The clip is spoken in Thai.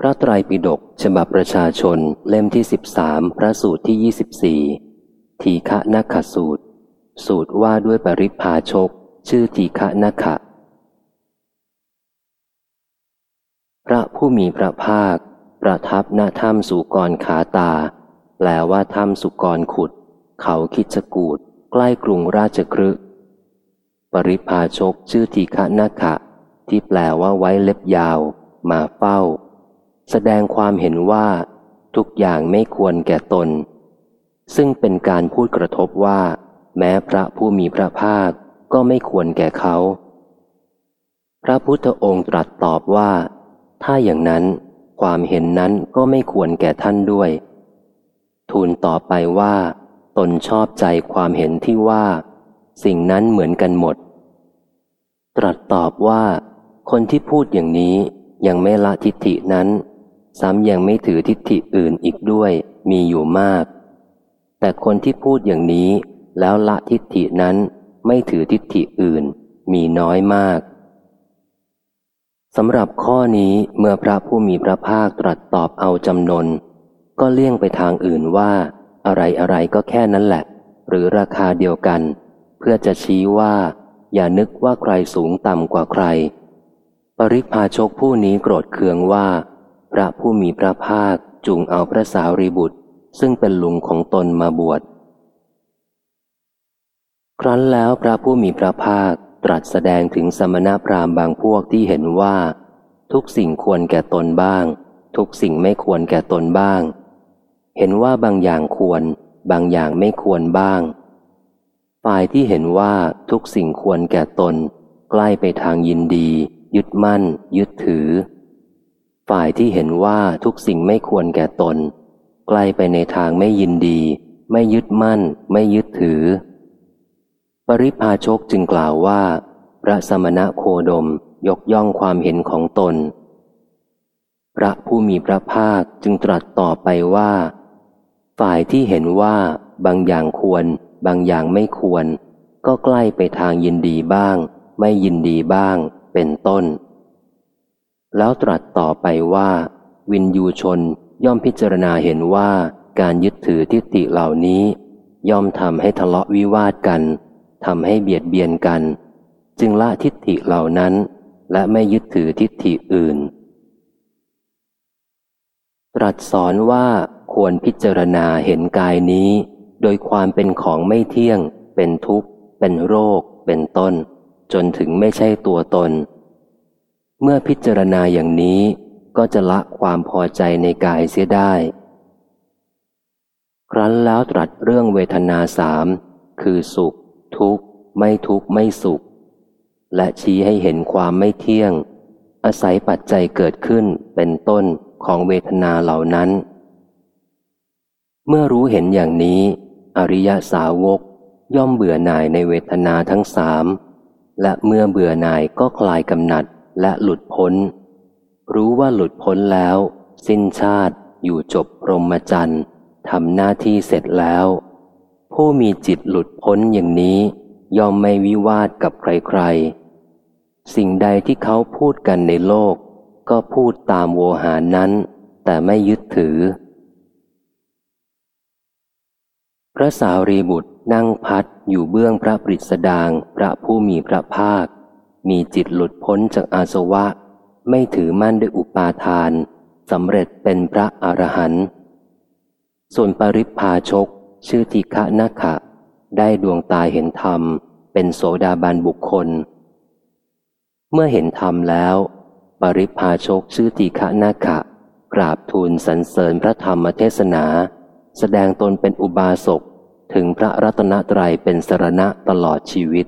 พระไตรปิฎกฉบับประชาชนเล่มที่สิบสามพระสูตรที่ยี่สิบสี่ทีฆะนักขสูตร สูตรว่าด้วยปริพาชก ชื่อทีฆะนักขะ พระผู้มีพระภาค ประทับณถ้ำสุกรขาตา แปลว่าถ้ำสุกรขุด เขาคิดจกูด ใกล้กรุงราชกฤห์ปริพาชกชื่อทีฆะนักขะ ที่แปลว่าไว้เล็บยาว มาเฝ้า แสดงความเห็นว่าทุกอย่างไม่ควรแก่ตน ซึ่งเป็นการพูดกระทบว่า แม้พระผู้มีพระภาคก็ไม่ควรแก่เขา พระพุทธองค์ตรัสตอบว่า ถ้าอย่างนั้นความเห็นนั้นก็ไม่ควรแก่ท่านด้วย ทูลต่อไปว่า ตนชอบใจความเห็นที่ว่า สิ่งนั้นเหมือนกันหมด ตรัสตอบว่า คนที่พูดอย่างนี้ยังไม่ละทิฏฐินั้น ซ้ำยังไม่ถือทิฏฐิอื่นอีกด้วยมีอยู่มาก แต่คนที่พูดอย่างนี้แล้วละทิฏฐินั้นไม่ถือทิฏฐิอื่น มีน้อยมากสำหรับข้อนี้เมื่อพระผู้มีพระภาคตรัสตอบเอาจำนน ก็เลี่ยงไปทางอื่นว่า อะไรอะไรก็แค่นั้นแหละ หรือราคาเดียวกัน เพื่อจะชี้ว่า อย่านึกว่าใครสูงต่ำกว่าใคร ปริพาชกผู้นี้โกรธเคืองว่า พระผู้มีพระภาคจุงเอาพระสาวรีบุตร ซึ่งเป็นลุงของตนมาบวช ครั้นแล้วพระผู้มีพระภาคตรัสแสดงถึงสมณพราหมณ์บางพวกที่เห็นว่า ทุกสิ่งควรแก่ตนบ้าง ทุกสิ่งไม่ควรแก่ตนบ้าง เห็นว่าบางอย่างควร บางอย่างไม่ควรบ้าง ฝ่ายที่เห็นว่าทุกสิ่งควรแก่ตน ใกล้ไปทางยินดี ยึดมั่น ยึดถือ ฝ่ายที่เห็นว่าทุกสิ่งไม่ควรแก่ตนใกล้ไปในทางไม่ยินดี ไม่ยึดมั่น ไม่ยึดถือ ปริพาชกจึงกล่าวว่า พระสมณะโคดมยกย่องความเห็นของตน พระผู้มีพระภาคจึงตรัสต่อไปว่า ฝ่ายที่เห็นว่าบางอย่างควร บางอย่างไม่ควร ก็ใกล้ไปทางยินดีบ้าง ไม่ยินดีบ้าง เป็นต้น แล้วตรัสต่อไปว่า วินยูชนย่อมพิจารณาเห็นว่าการยึดถือทิฏฐิเหล่านี้ ย่อมทำให้ทะเลาะวิวาทกันทำให้เบียดเบียนกัน จึงละทิฏฐิเหล่านั้น และไม่ยึดถือทิฏฐิอื่น ตรัสสอนว่าควรพิจารณาเห็นกายนี้ โดยความเป็นของไม่เที่ยง เป็นทุกข์ เป็นโรค เป็นต้น จนถึงไม่ใช่ตัวตน เมื่อพิจารณาอย่างนี้ก็จะละความพอใจในกายเสียได้ ครั้นแล้วตรัสเรื่องเวทนาสามคือสุข ทุกข์ ไม่ทุกข์ ไม่สุข และชี้ให้เห็นความไม่เที่ยง อาศัยปัจจัยเกิดขึ้นเป็นต้นของเวทนาเหล่านั้น เมื่อรู้เห็นอย่างนี้ อริยสาวกย่อมเบื่อหน่ายในเวทนาทั้งสามและเมื่อเบื่อหน่ายก็คลายกำหนัด และหลุดพ้น รู้ว่าหลุดพ้นแล้ว สิ้นชาติอยู่จบพรหมจรรย์ทำหน้าที่เสร็จแล้ว ผู้มีจิตหลุดพ้นอย่างนี้ยอมไม่วิวาทกับใครๆ สิ่งใดที่เขาพูดกันในโลก ก็พูดตามโวหารนั้น แต่ไม่ยึดถือ พระสาวรีบุตรนั่งพัดอยู่เบื้องพระปริสดางพระผู้มีพระภาค มีจิตหลุดพ้นจากอาสวะ ไม่ถือมั่นด้วยอุปาทานสำเร็จเป็นพระอรหันต์ส่วนปริพาชก ชื่อทิฆะนาคะได้ดวงตาเห็นธรรม เป็นโสดาบันบุคคล เมื่อเห็นธรรมแล้ว ปริพาชกชื่อติฆะนาคะกราบทูลสรรเสริญพระธรรมเทศนา แสดงตนเป็นอุบาสกถึงพระรัตนตรัยเป็นสรณะตลอดชีวิต